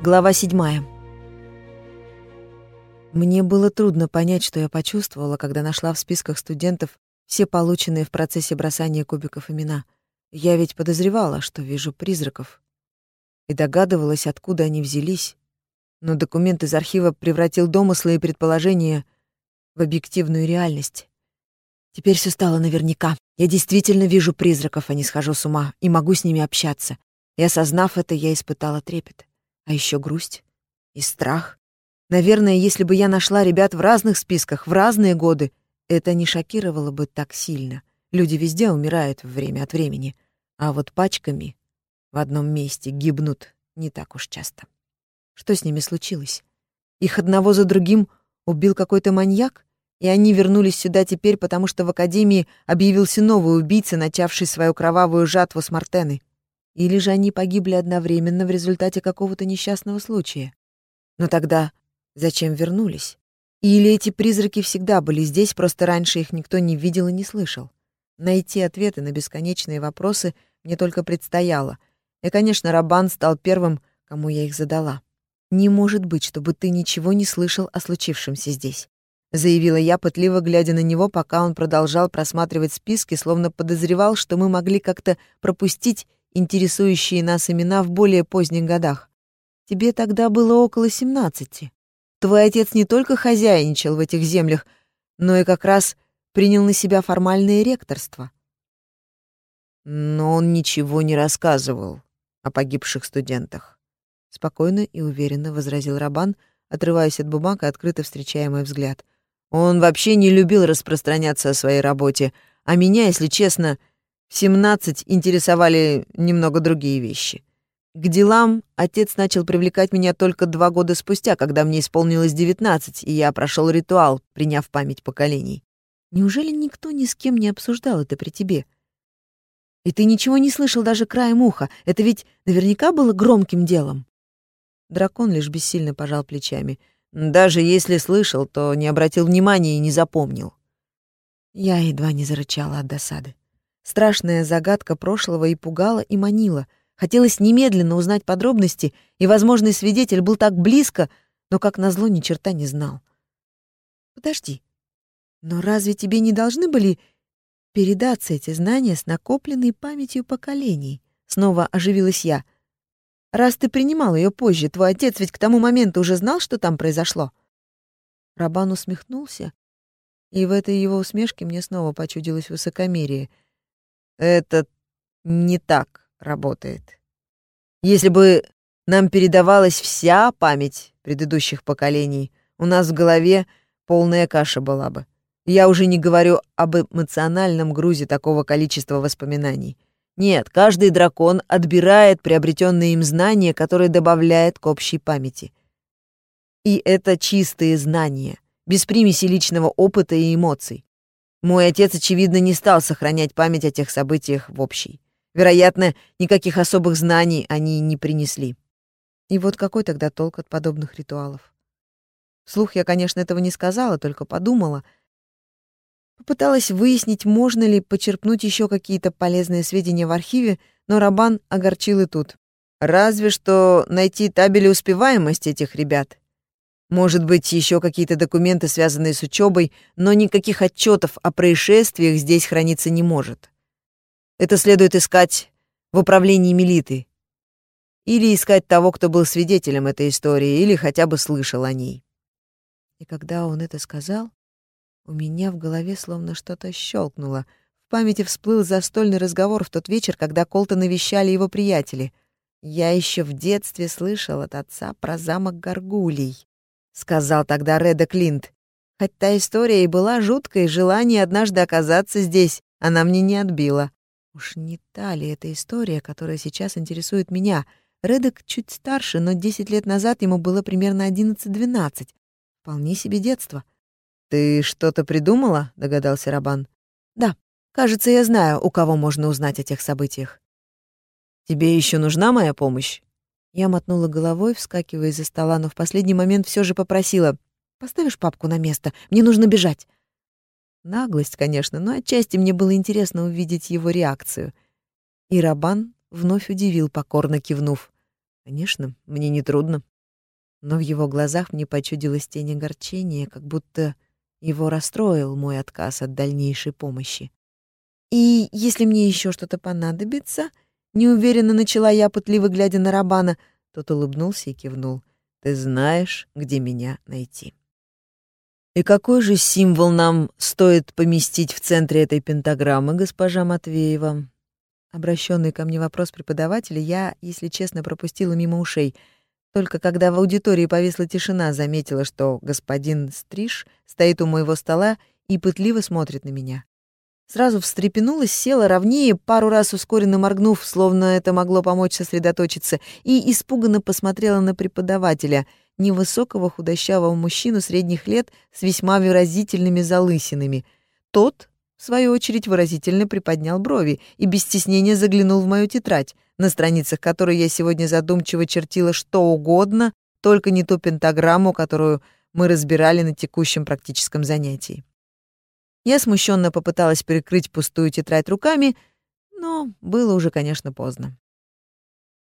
Глава седьмая. Мне было трудно понять, что я почувствовала, когда нашла в списках студентов все полученные в процессе бросания кубиков имена. Я ведь подозревала, что вижу призраков. И догадывалась, откуда они взялись. Но документ из архива превратил домыслы и предположения в объективную реальность. Теперь все стало наверняка. Я действительно вижу призраков, а не схожу с ума, и могу с ними общаться. И осознав это, я испытала трепет. А еще грусть и страх. Наверное, если бы я нашла ребят в разных списках, в разные годы, это не шокировало бы так сильно. Люди везде умирают время от времени. А вот пачками в одном месте гибнут не так уж часто. Что с ними случилось? Их одного за другим убил какой-то маньяк? И они вернулись сюда теперь, потому что в Академии объявился новый убийца, начавший свою кровавую жатву с Мартеной. Или же они погибли одновременно в результате какого-то несчастного случая? Но тогда зачем вернулись? Или эти призраки всегда были здесь, просто раньше их никто не видел и не слышал? Найти ответы на бесконечные вопросы мне только предстояло. И, конечно, Рабан стал первым, кому я их задала. «Не может быть, чтобы ты ничего не слышал о случившемся здесь», заявила я, пытливо глядя на него, пока он продолжал просматривать списки, словно подозревал, что мы могли как-то пропустить интересующие нас имена в более поздних годах. Тебе тогда было около семнадцати. Твой отец не только хозяйничал в этих землях, но и как раз принял на себя формальное ректорство. Но он ничего не рассказывал о погибших студентах. Спокойно и уверенно возразил Рабан, отрываясь от бумаг и открыто встречая мой взгляд. Он вообще не любил распространяться о своей работе, а меня, если честно, в 17 интересовали немного другие вещи. К делам отец начал привлекать меня только два года спустя, когда мне исполнилось 19, и я прошел ритуал, приняв память поколений. Неужели никто ни с кем не обсуждал это при тебе? И ты ничего не слышал даже краем уха. Это ведь наверняка было громким делом. Дракон лишь бессильно пожал плечами. Даже если слышал, то не обратил внимания и не запомнил. Я едва не зарычала от досады. Страшная загадка прошлого и пугала, и манила. Хотелось немедленно узнать подробности, и возможный свидетель был так близко, но, как назло, ни черта не знал. «Подожди, но разве тебе не должны были передаться эти знания с накопленной памятью поколений?» Снова оживилась я. «Раз ты принимал ее позже, твой отец ведь к тому моменту уже знал, что там произошло?» Рабан усмехнулся, и в этой его усмешке мне снова почудилось высокомерие — это не так работает. Если бы нам передавалась вся память предыдущих поколений, у нас в голове полная каша была бы. Я уже не говорю об эмоциональном грузе такого количества воспоминаний. Нет, каждый дракон отбирает приобретенные им знания, которые добавляет к общей памяти. И это чистые знания, без примеси личного опыта и эмоций. Мой отец, очевидно, не стал сохранять память о тех событиях в общей. Вероятно, никаких особых знаний они не принесли. И вот какой тогда толк от подобных ритуалов? Вслух я, конечно, этого не сказала, только подумала. Попыталась выяснить, можно ли почерпнуть еще какие-то полезные сведения в архиве, но Рабан огорчил и тут. Разве что найти табели успеваемости этих ребят может быть, еще какие-то документы, связанные с учебой, но никаких отчетов о происшествиях здесь храниться не может. Это следует искать в управлении милиты. Или искать того, кто был свидетелем этой истории, или хотя бы слышал о ней. И когда он это сказал, у меня в голове словно что-то щелкнуло. В памяти всплыл застольный разговор в тот вечер, когда Колта навещали его приятели. Я еще в детстве слышал от отца про замок Гаргулей сказал тогда Реда Клинт. Хоть та история и была жуткой, желание однажды оказаться здесь она мне не отбила. Уж не та ли эта история, которая сейчас интересует меня? Редек чуть старше, но 10 лет назад ему было примерно 11-12. Вполне себе детство. «Ты что-то придумала?» — догадался Рабан. «Да. Кажется, я знаю, у кого можно узнать о тех событиях». «Тебе еще нужна моя помощь?» Я мотнула головой, вскакивая из-за стола, но в последний момент все же попросила. «Поставишь папку на место? Мне нужно бежать». Наглость, конечно, но отчасти мне было интересно увидеть его реакцию. И Рабан вновь удивил, покорно кивнув. «Конечно, мне не трудно. но в его глазах мне почудилась тень огорчения, как будто его расстроил мой отказ от дальнейшей помощи. «И если мне еще что-то понадобится...» Неуверенно начала я, пытливо глядя на Рабана. Тот улыбнулся и кивнул. «Ты знаешь, где меня найти». «И какой же символ нам стоит поместить в центре этой пентаграммы, госпожа Матвеева?» Обращенный ко мне вопрос преподавателя я, если честно, пропустила мимо ушей. Только когда в аудитории повисла тишина, заметила, что господин Стриж стоит у моего стола и пытливо смотрит на меня. Сразу встрепенулась, села ровнее, пару раз ускоренно моргнув, словно это могло помочь сосредоточиться, и испуганно посмотрела на преподавателя, невысокого худощавого мужчину средних лет с весьма выразительными залысинами. Тот, в свою очередь, выразительно приподнял брови и без стеснения заглянул в мою тетрадь, на страницах которой я сегодня задумчиво чертила что угодно, только не ту пентаграмму, которую мы разбирали на текущем практическом занятии. Я смущенно попыталась перекрыть пустую тетрадь руками, но было уже, конечно, поздно.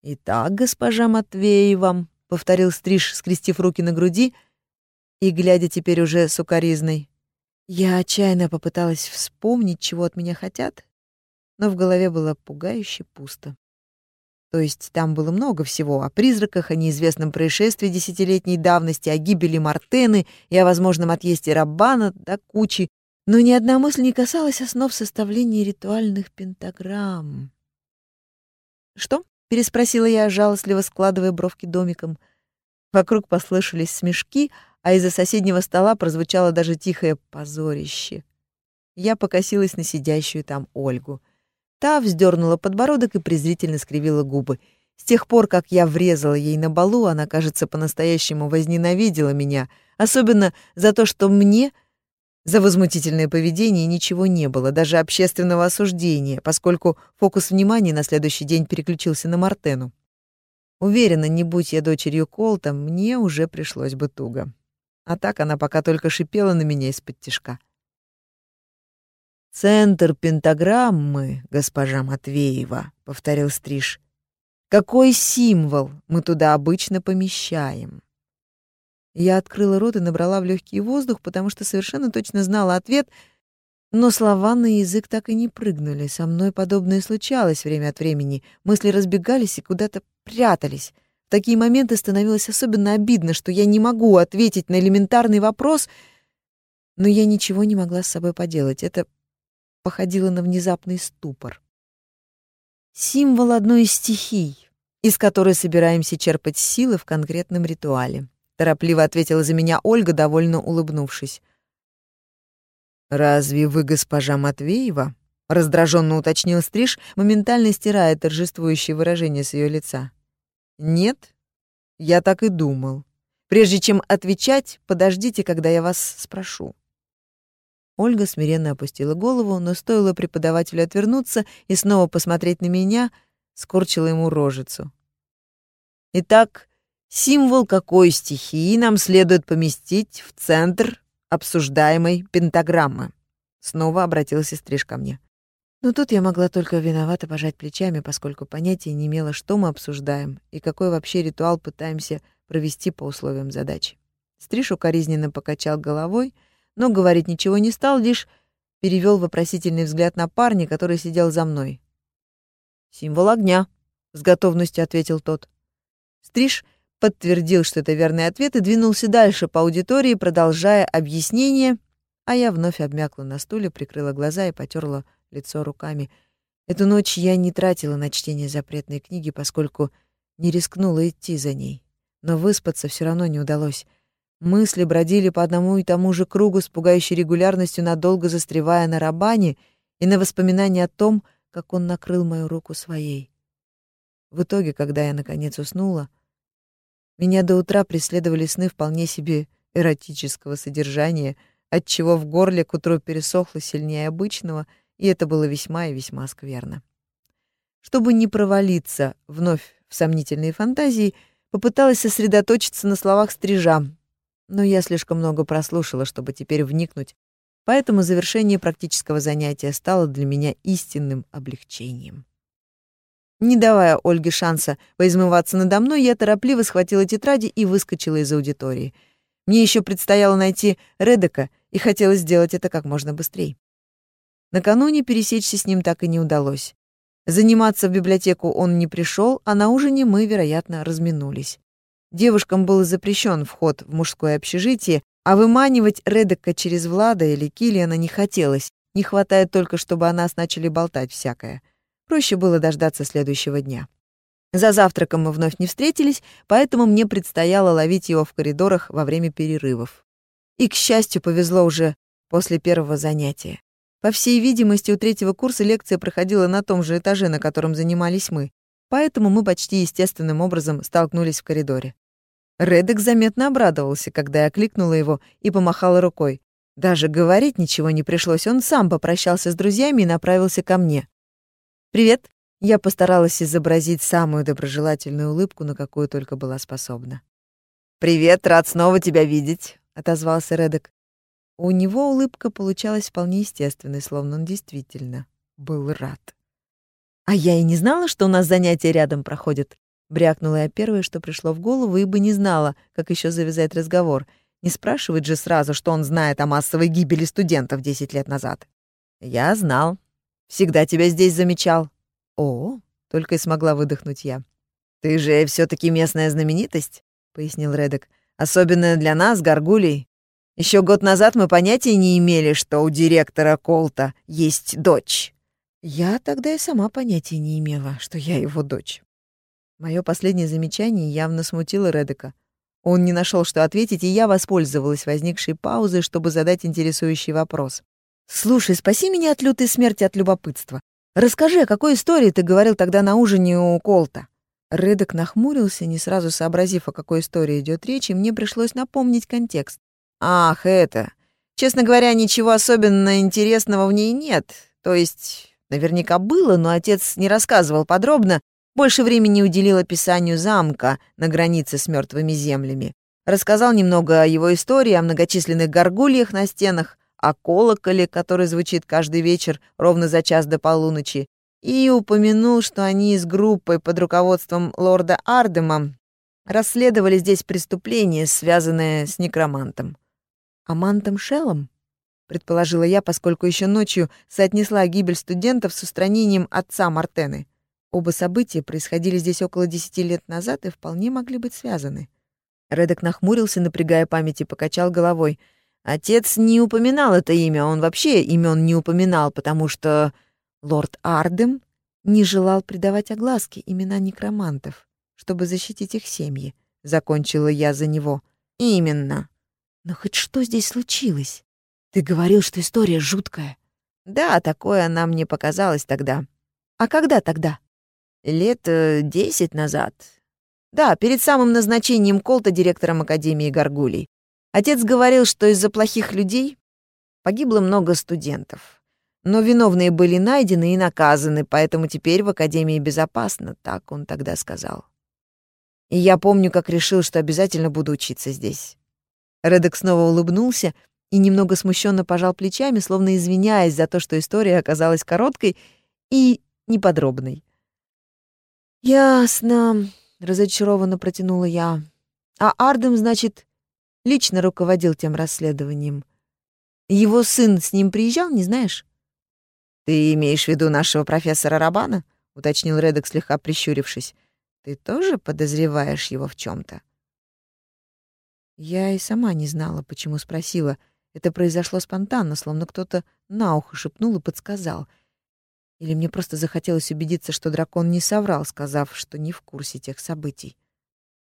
«Итак, госпожа Матвеева», — повторил Стриж, скрестив руки на груди и глядя теперь уже сукоризной. Я отчаянно попыталась вспомнить, чего от меня хотят, но в голове было пугающе пусто. То есть там было много всего о призраках, о неизвестном происшествии десятилетней давности, о гибели Мартены и о возможном отъезде Раббана до кучи, но ни одна мысль не касалась основ составления ритуальных пентаграмм. «Что?» — переспросила я, жалостливо складывая бровки домиком. Вокруг послышались смешки, а из-за соседнего стола прозвучало даже тихое позорище. Я покосилась на сидящую там Ольгу. Та вздернула подбородок и презрительно скривила губы. С тех пор, как я врезала ей на балу, она, кажется, по-настоящему возненавидела меня, особенно за то, что мне — за возмутительное поведение ничего не было, даже общественного осуждения, поскольку фокус внимания на следующий день переключился на Мартену. Уверена, не будь я дочерью Колта, мне уже пришлось бы туго. А так она пока только шипела на меня из-под тишка. «Центр пентаграммы, госпожа Матвеева», — повторил Стриж. «Какой символ мы туда обычно помещаем?» Я открыла рот и набрала в легкий воздух, потому что совершенно точно знала ответ, но слова на язык так и не прыгнули. Со мной подобное случалось время от времени. Мысли разбегались и куда-то прятались. В такие моменты становилось особенно обидно, что я не могу ответить на элементарный вопрос, но я ничего не могла с собой поделать. Это походило на внезапный ступор. Символ одной из стихий, из которой собираемся черпать силы в конкретном ритуале торопливо ответила за меня Ольга, довольно улыбнувшись. Разве вы госпожа Матвеева? раздраженно уточнил Стриж, моментально стирая торжествующее выражение с ее лица. Нет, я так и думал. Прежде чем отвечать, подождите, когда я вас спрошу. Ольга смиренно опустила голову, но стоило преподавателю отвернуться и снова посмотреть на меня, скорчила ему рожицу. Итак, Символ какой стихии нам следует поместить в центр обсуждаемой пентаграммы? Снова обратился Стриж ко мне. Но тут я могла только виновато пожать плечами, поскольку понятия не имела, что мы обсуждаем и какой вообще ритуал пытаемся провести по условиям задачи. Стриж укоризненно покачал головой, но говорить ничего не стал, лишь перевел вопросительный взгляд на парня, который сидел за мной. «Символ огня», — с готовностью ответил тот. Стриж — подтвердил, что это верный ответ, и двинулся дальше по аудитории, продолжая объяснение, а я вновь обмякла на стуле, прикрыла глаза и потерла лицо руками. Эту ночь я не тратила на чтение запретной книги, поскольку не рискнула идти за ней. Но выспаться все равно не удалось. Мысли бродили по одному и тому же кругу с пугающей регулярностью, надолго застревая на рабане и на воспоминания о том, как он накрыл мою руку своей. В итоге, когда я наконец уснула, меня до утра преследовали сны вполне себе эротического содержания, отчего в горле к утру пересохло сильнее обычного, и это было весьма и весьма скверно. Чтобы не провалиться вновь в сомнительные фантазии, попыталась сосредоточиться на словах стрижа, но я слишком много прослушала, чтобы теперь вникнуть, поэтому завершение практического занятия стало для меня истинным облегчением. Не давая Ольге шанса поизмываться надо мной, я торопливо схватила тетради и выскочила из аудитории. Мне еще предстояло найти Редека, и хотелось сделать это как можно быстрее. Накануне пересечься с ним так и не удалось. Заниматься в библиотеку он не пришел, а на ужине мы, вероятно, разминулись. Девушкам был запрещен вход в мужское общежитие, а выманивать Редека через Влада или Килиана не хотелось, не хватает только, чтобы о нас начали болтать всякое. Проще было дождаться следующего дня. За завтраком мы вновь не встретились, поэтому мне предстояло ловить его в коридорах во время перерывов. И, к счастью, повезло уже после первого занятия. По всей видимости, у третьего курса лекция проходила на том же этаже, на котором занимались мы, поэтому мы почти естественным образом столкнулись в коридоре. Редек заметно обрадовался, когда я кликнула его и помахала рукой. Даже говорить ничего не пришлось, он сам попрощался с друзьями и направился ко мне. «Привет!» Я постаралась изобразить самую доброжелательную улыбку, на какую только была способна. «Привет, рад снова тебя видеть», — отозвался Редек. У него улыбка получалась вполне естественной, словно он действительно был рад. «А я и не знала, что у нас занятия рядом проходят», — брякнула я первое, что пришло в голову, ибо не знала, как еще завязать разговор. Не спрашивать же сразу, что он знает о массовой гибели студентов 10 лет назад. «Я знал. Всегда тебя здесь замечал». «О!» — только и смогла выдохнуть я. «Ты же все таки местная знаменитость», — пояснил Редек. «Особенно для нас, горгулей. Еще год назад мы понятия не имели, что у директора Колта есть дочь. Я тогда и сама понятия не имела, что я его дочь. Мое последнее замечание явно смутило Редека. Он не нашел, что ответить, и я воспользовалась возникшей паузой, чтобы задать интересующий вопрос. «Слушай, спаси меня от лютой смерти от любопытства. Расскажи, о какой истории ты говорил тогда на ужине у Колта?» Редек нахмурился, не сразу сообразив, о какой истории идет речь, и мне пришлось напомнить контекст. Ах, это. Честно говоря, ничего особенно интересного в ней нет. То есть, наверняка было, но отец не рассказывал подробно, больше времени уделил описанию замка на границе с мертвыми землями. Рассказал немного о его истории, о многочисленных горгульях на стенах, о колоколе, который звучит каждый вечер ровно за час до полуночи, и упомянул, что они с группой под руководством лорда Ардема расследовали здесь преступление, связанное с некромантом. Амантом Шеллом? Предположила я, поскольку еще ночью соотнесла гибель студентов с устранением отца Мартены. Оба события происходили здесь около десяти лет назад и вполне могли быть связаны. Редок нахмурился, напрягая память, и покачал головой. Отец не упоминал это имя, он вообще имен не упоминал, потому что лорд Ардем не желал придавать огласке имена некромантов, чтобы защитить их семьи. Закончила я за него. Именно. Но хоть что здесь случилось? Ты говорил, что история жуткая. Да, такое она мне показалась тогда. А когда тогда? Лет э, десять назад. Да, перед самым назначением Колта директором Академии Гаргулей. Отец говорил, что из-за плохих людей погибло много студентов. Но виновные были найдены и наказаны, поэтому теперь в Академии безопасно, так он тогда сказал. И я помню, как решил, что обязательно буду учиться здесь. Редек снова улыбнулся и немного смущенно пожал плечами, словно извиняясь за то, что история оказалась короткой и неподробной. «Ясно», — разочарованно протянула я. «А Ардем, значит, лично руководил тем расследованием. Его сын с ним приезжал, не знаешь?» «Ты имеешь в виду нашего профессора Рабана?» — уточнил Редек, слегка прищурившись. «Ты тоже подозреваешь его в чем то я и сама не знала, почему спросила. Это произошло спонтанно, словно кто-то на ухо шепнул и подсказал. Или мне просто захотелось убедиться, что дракон не соврал, сказав, что не в курсе тех событий.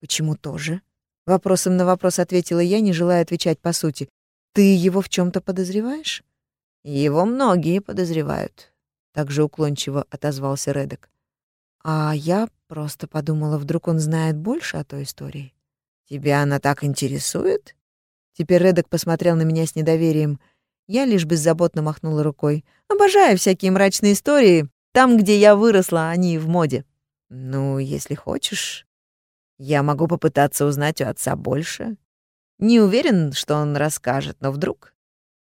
«Почему тоже?» Вопросом на вопрос ответила я, не желая отвечать по сути. «Ты его в чем то подозреваешь?» «Его многие подозревают», — также уклончиво отозвался Редек. «А я просто подумала, вдруг он знает больше о той истории». «Тебя она так интересует?» Теперь Редок посмотрел на меня с недоверием. Я лишь беззаботно махнула рукой. «Обожаю всякие мрачные истории. Там, где я выросла, они в моде». «Ну, если хочешь, я могу попытаться узнать у отца больше. Не уверен, что он расскажет, но вдруг...»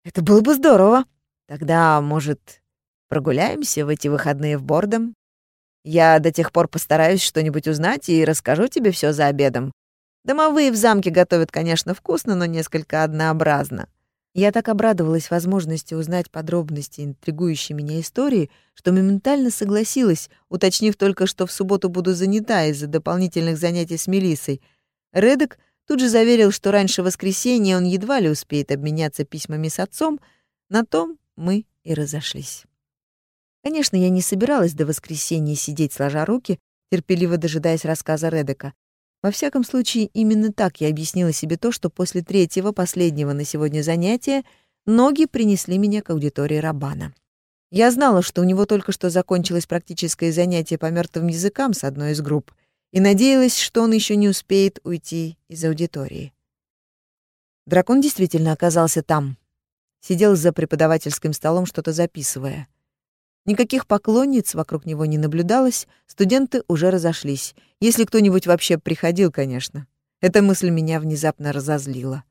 «Это было бы здорово. Тогда, может, прогуляемся в эти выходные в Бордом? Я до тех пор постараюсь что-нибудь узнать и расскажу тебе все за обедом. Домовые в замке готовят, конечно, вкусно, но несколько однообразно. Я так обрадовалась возможности узнать подробности интригующей меня истории, что моментально согласилась, уточнив только, что в субботу буду занята из-за дополнительных занятий с Мелиссой. Редек тут же заверил, что раньше воскресенья он едва ли успеет обменяться письмами с отцом. На том мы и разошлись. Конечно, я не собиралась до воскресенья сидеть сложа руки, терпеливо дожидаясь рассказа Редека. Во всяком случае, именно так я объяснила себе то, что после третьего, последнего на сегодня занятия, ноги принесли меня к аудитории Рабана. Я знала, что у него только что закончилось практическое занятие по мертвым языкам с одной из групп, и надеялась, что он еще не успеет уйти из аудитории. Дракон действительно оказался там. Сидел за преподавательским столом, что-то записывая. Никаких поклонниц вокруг него не наблюдалось, студенты уже разошлись. Если кто-нибудь вообще приходил, конечно. Эта мысль меня внезапно разозлила.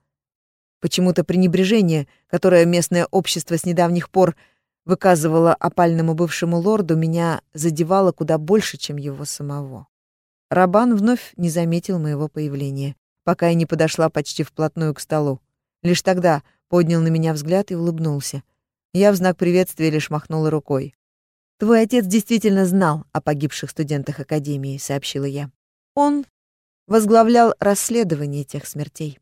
Почему-то пренебрежение, которое местное общество с недавних пор выказывало опальному бывшему лорду, меня задевало куда больше, чем его самого. Рабан вновь не заметил моего появления, пока я не подошла почти вплотную к столу. Лишь тогда поднял на меня взгляд и улыбнулся. Я в знак приветствия лишь махнула рукой. «Твой отец действительно знал о погибших студентах Академии», — сообщила я. «Он возглавлял расследование тех смертей».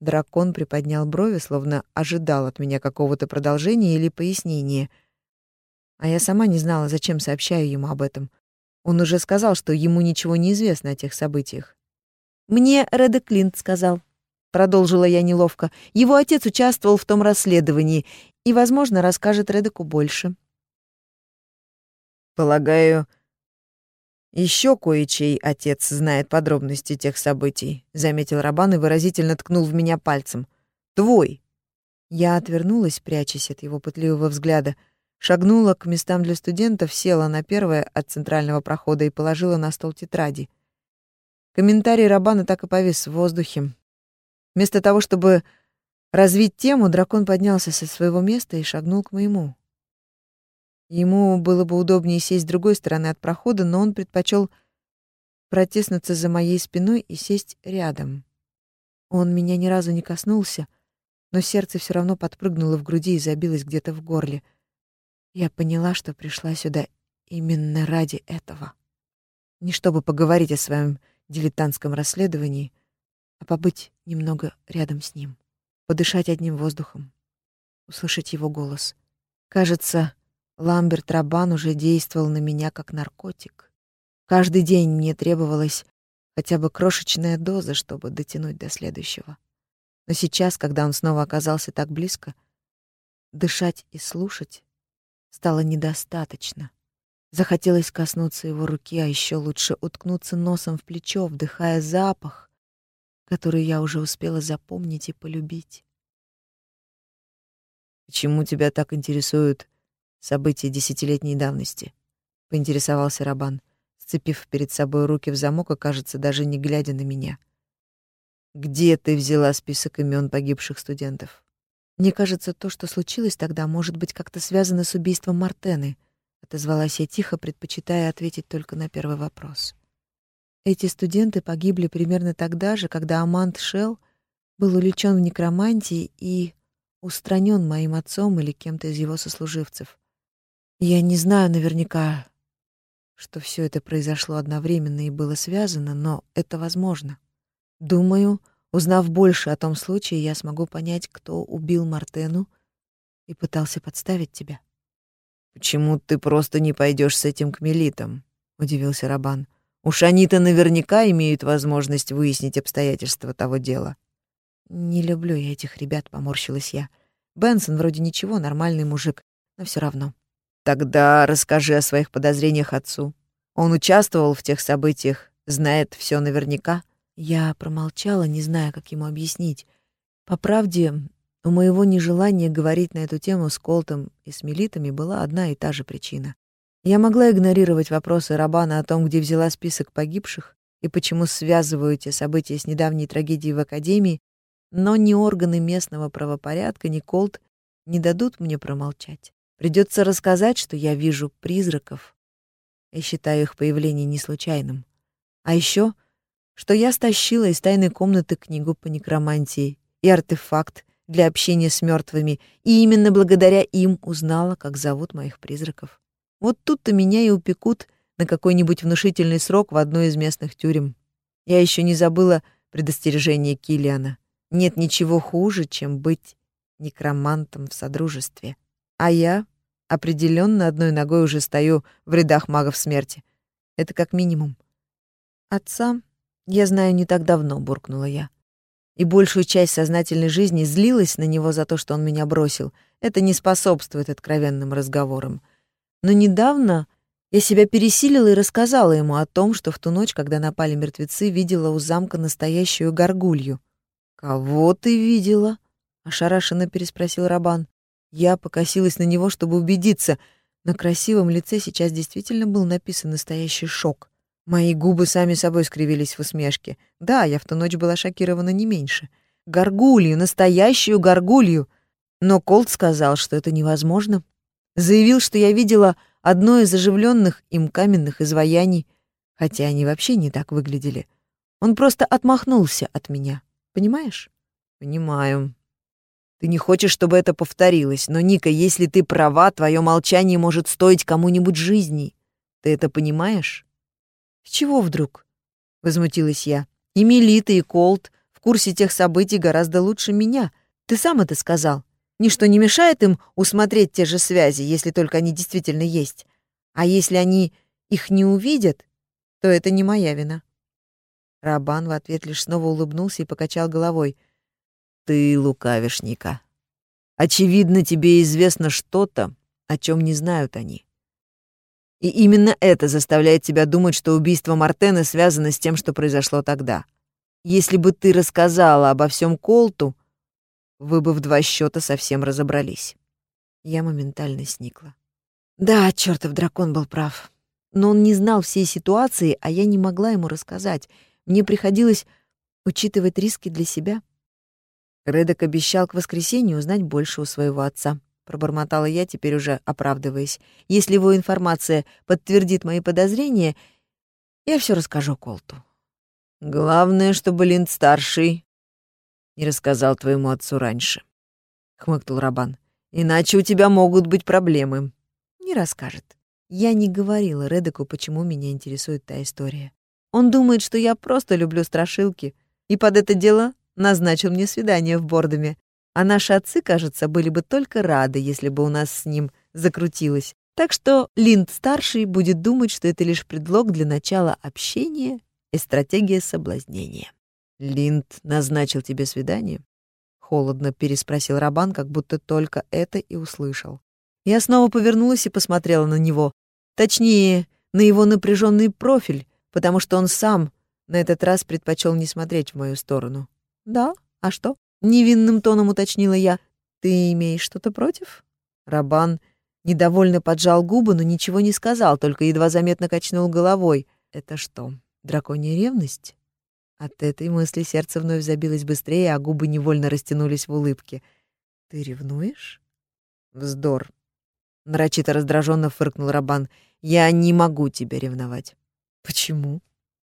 Дракон приподнял брови, словно ожидал от меня какого-то продолжения или пояснения. А я сама не знала, зачем сообщаю ему об этом. Он уже сказал, что ему ничего не известно о тех событиях. «Мне Реда Клинт сказал», — продолжила я неловко. «Его отец участвовал в том расследовании и, возможно, расскажет Редеку больше». Полагаю, еще кое-чей отец знает подробности тех событий, заметил Рабан и выразительно ткнул в меня пальцем. Твой. Я отвернулась, прячась от его пытливого взгляда, шагнула к местам для студентов, села на первое от центрального прохода и положила на стол тетради. Комментарий Рабана так и повис в воздухе. Вместо того, чтобы развить тему, дракон поднялся со своего места и шагнул к моему. Ему было бы удобнее сесть с другой стороны от прохода, но он предпочел протиснуться за моей спиной и сесть рядом. Он меня ни разу не коснулся, но сердце все равно подпрыгнуло в груди и забилось где-то в горле. Я поняла, что пришла сюда именно ради этого. Не чтобы поговорить о своем дилетантском расследовании, а побыть немного рядом с ним, подышать одним воздухом, услышать его голос. Кажется, Ламберт Рабан уже действовал на меня как наркотик. Каждый день мне требовалась хотя бы крошечная доза, чтобы дотянуть до следующего. Но сейчас, когда он снова оказался так близко, дышать и слушать стало недостаточно. Захотелось коснуться его руки, а еще лучше уткнуться носом в плечо, вдыхая запах, который я уже успела запомнить и полюбить. «Почему тебя так интересуют события десятилетней давности, поинтересовался Рабан, сцепив перед собой руки в замок и, кажется, даже не глядя на меня. Где ты взяла список имен погибших студентов? Мне кажется, то, что случилось тогда, может быть как-то связано с убийством Мартены, отозвалась я тихо, предпочитая ответить только на первый вопрос. Эти студенты погибли примерно тогда же, когда Амант Шелл был увлечен в некромантии и устранен моим отцом или кем-то из его сослуживцев. Я не знаю наверняка, что все это произошло одновременно и было связано, но это возможно. Думаю, узнав больше о том случае, я смогу понять, кто убил Мартену и пытался подставить тебя. Почему ты просто не пойдешь с этим к милитам? удивился Рабан. Уж они-то наверняка имеют возможность выяснить обстоятельства того дела. Не люблю я этих ребят, поморщилась я. Бенсон вроде ничего, нормальный мужик, но все равно. Тогда расскажи о своих подозрениях отцу. Он участвовал в тех событиях, знает все наверняка. Я промолчала, не зная, как ему объяснить. По правде, у моего нежелания говорить на эту тему с Колтом и с Мелитами была одна и та же причина. Я могла игнорировать вопросы Рабана о том, где взяла список погибших и почему связываю эти события с недавней трагедией в Академии, но ни органы местного правопорядка, ни Колт не дадут мне промолчать. Придется рассказать, что я вижу призраков. Я считаю их появление не случайным. А еще, что я стащила из тайной комнаты книгу по некромантии и артефакт для общения с мертвыми, и именно благодаря им узнала, как зовут моих призраков. Вот тут-то меня и упекут на какой-нибудь внушительный срок в одной из местных тюрем. Я еще не забыла предостережение Килиана. Нет ничего хуже, чем быть некромантом в содружестве. А я определенно одной ногой уже стою в рядах магов смерти. Это как минимум. Отца я знаю не так давно, буркнула я. И большую часть сознательной жизни злилась на него за то, что он меня бросил. Это не способствует откровенным разговорам. Но недавно я себя пересилила и рассказала ему о том, что в ту ночь, когда напали мертвецы, видела у замка настоящую горгулью. «Кого ты видела?» — ошарашенно переспросил Рабан. Я покосилась на него, чтобы убедиться. На красивом лице сейчас действительно был написан настоящий шок. Мои губы сами собой скривились в усмешке. Да, я в ту ночь была шокирована не меньше. Горгулью, настоящую горгулью. Но Колт сказал, что это невозможно. Заявил, что я видела одно из оживленных им каменных изваяний, хотя они вообще не так выглядели. Он просто отмахнулся от меня. Понимаешь? Понимаю. Ты не хочешь, чтобы это повторилось, но, Ника, если ты права, твое молчание может стоить кому-нибудь жизни. Ты это понимаешь? «С чего вдруг?» — возмутилась я. «И Мелита, и Колт в курсе тех событий гораздо лучше меня. Ты сам это сказал. Ничто не мешает им усмотреть те же связи, если только они действительно есть. А если они их не увидят, то это не моя вина». Рабан в ответ лишь снова улыбнулся и покачал головой. «Ты лукавишь, Ника. Очевидно, тебе известно что-то, о чем не знают они. И именно это заставляет тебя думать, что убийство Мартена связано с тем, что произошло тогда. Если бы ты рассказала обо всем Колту, вы бы в два счета совсем разобрались. Я моментально сникла. Да, чертов дракон был прав. Но он не знал всей ситуации, а я не могла ему рассказать. Мне приходилось учитывать риски для себя. Редок обещал к воскресенью узнать больше у своего отца пробормотала я, теперь уже оправдываясь. Если его информация подтвердит мои подозрения, я все расскажу Колту. Главное, чтобы Линд старший не рассказал твоему отцу раньше, хмыкнул Рабан. Иначе у тебя могут быть проблемы. Не расскажет. Я не говорила Редеку, почему меня интересует та история. Он думает, что я просто люблю страшилки, и под это дело назначил мне свидание в Бордоме. А наши отцы, кажется, были бы только рады, если бы у нас с ним закрутилось. Так что Линд-старший будет думать, что это лишь предлог для начала общения и стратегия соблазнения. «Линд назначил тебе свидание?» — холодно переспросил Рабан, как будто только это и услышал. Я снова повернулась и посмотрела на него. Точнее, на его напряженный профиль, потому что он сам на этот раз предпочел не смотреть в мою сторону. «Да? А что?» Невинным тоном уточнила я. «Ты имеешь что-то против?» Рабан недовольно поджал губы, но ничего не сказал, только едва заметно качнул головой. «Это что, драконья ревность?» От этой мысли сердце вновь забилось быстрее, а губы невольно растянулись в улыбке. «Ты ревнуешь?» «Вздор!» Нарочито раздраженно фыркнул Рабан. «Я не могу тебя ревновать». «Почему?»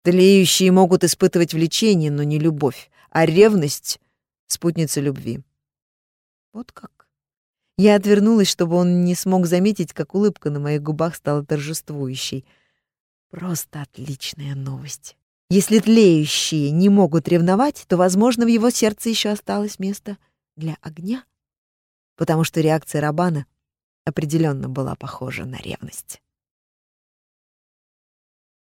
«Тлеющие могут испытывать влечение, но не любовь, а ревность спутница любви. Вот как. Я отвернулась, чтобы он не смог заметить, как улыбка на моих губах стала торжествующей. Просто отличная новость. Если тлеющие не могут ревновать, то, возможно, в его сердце еще осталось место для огня, потому что реакция Рабана определенно была похожа на ревность.